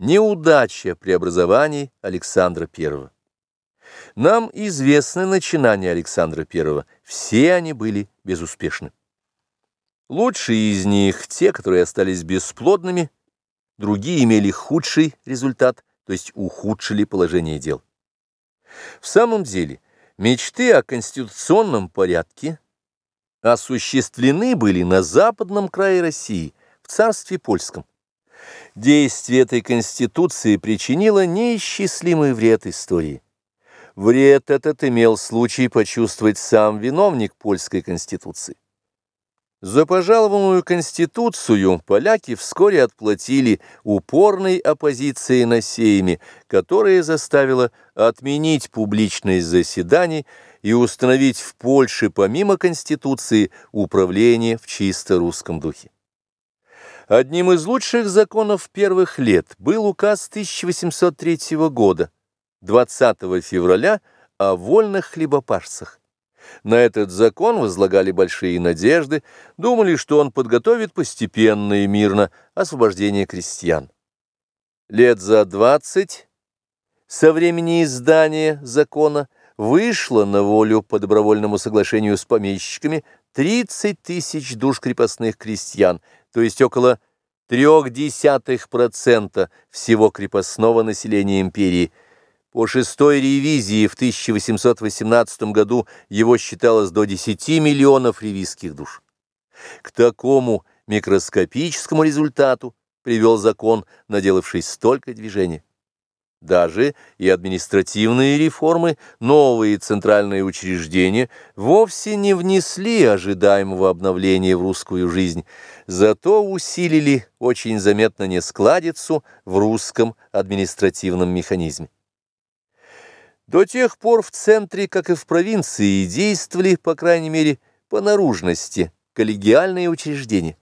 Неудача преобразований Александра I. Нам известны начинания Александра I, все они были безуспешны. Лучшие из них те, которые остались бесплодными, другие имели худший результат, то есть ухудшили положение дел. В самом деле, мечты о конституционном порядке осуществлены были на западном крае России, в царстве польском. Действие этой Конституции причинило неисчислимый вред истории. Вред этот имел случай почувствовать сам виновник польской Конституции. За пожалованную Конституцию поляки вскоре отплатили упорной оппозицией на сейме, которая заставила отменить публичность заседаний и установить в Польше помимо Конституции управление в чисто русском духе. Одним из лучших законов первых лет был указ 1803 года, 20 февраля, о вольных хлебопашцах. На этот закон возлагали большие надежды, думали, что он подготовит постепенно и мирно освобождение крестьян. Лет за двадцать со времени издания закона вышло на волю по добровольному соглашению с помещиками 30 тысяч душ крепостных крестьян, то есть около трех десятых процента всего крепостного населения империи. По шестой ревизии в 1818 году его считалось до 10 миллионов ревизских душ. К такому микроскопическому результату привел закон, наделавший столько движений. Даже и административные реформы, новые центральные учреждения вовсе не внесли ожидаемого обновления в русскую жизнь, зато усилили очень заметно нескладицу в русском административном механизме. До тех пор в центре, как и в провинции, действовали, по крайней мере, по наружности коллегиальные учреждения.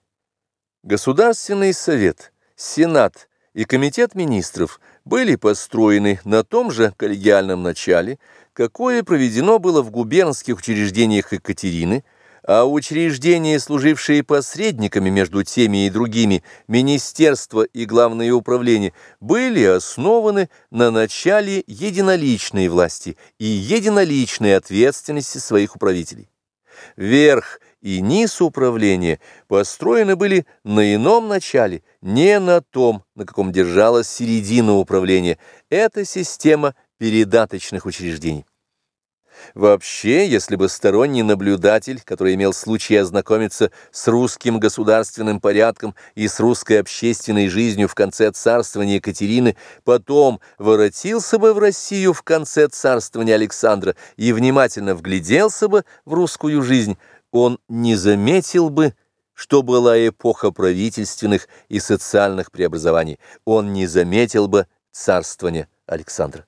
Государственный совет, Сенат и Комитет министров – были построены на том же коллегиальном начале, какое проведено было в губернских учреждениях Екатерины, а учреждения, служившие посредниками между теми и другими, министерства и главные управления, были основаны на начале единоличной власти и единоличной ответственности своих управителей. Верх и низ управления построены были на ином начале, не на том, на каком держалась середина управления. Это система передаточных учреждений. Вообще, если бы сторонний наблюдатель, который имел случай ознакомиться с русским государственным порядком и с русской общественной жизнью в конце царствования Екатерины, потом воротился бы в Россию в конце царствования Александра и внимательно вгляделся бы в русскую жизнь, он не заметил бы, что была эпоха правительственных и социальных преобразований, он не заметил бы царствования Александра.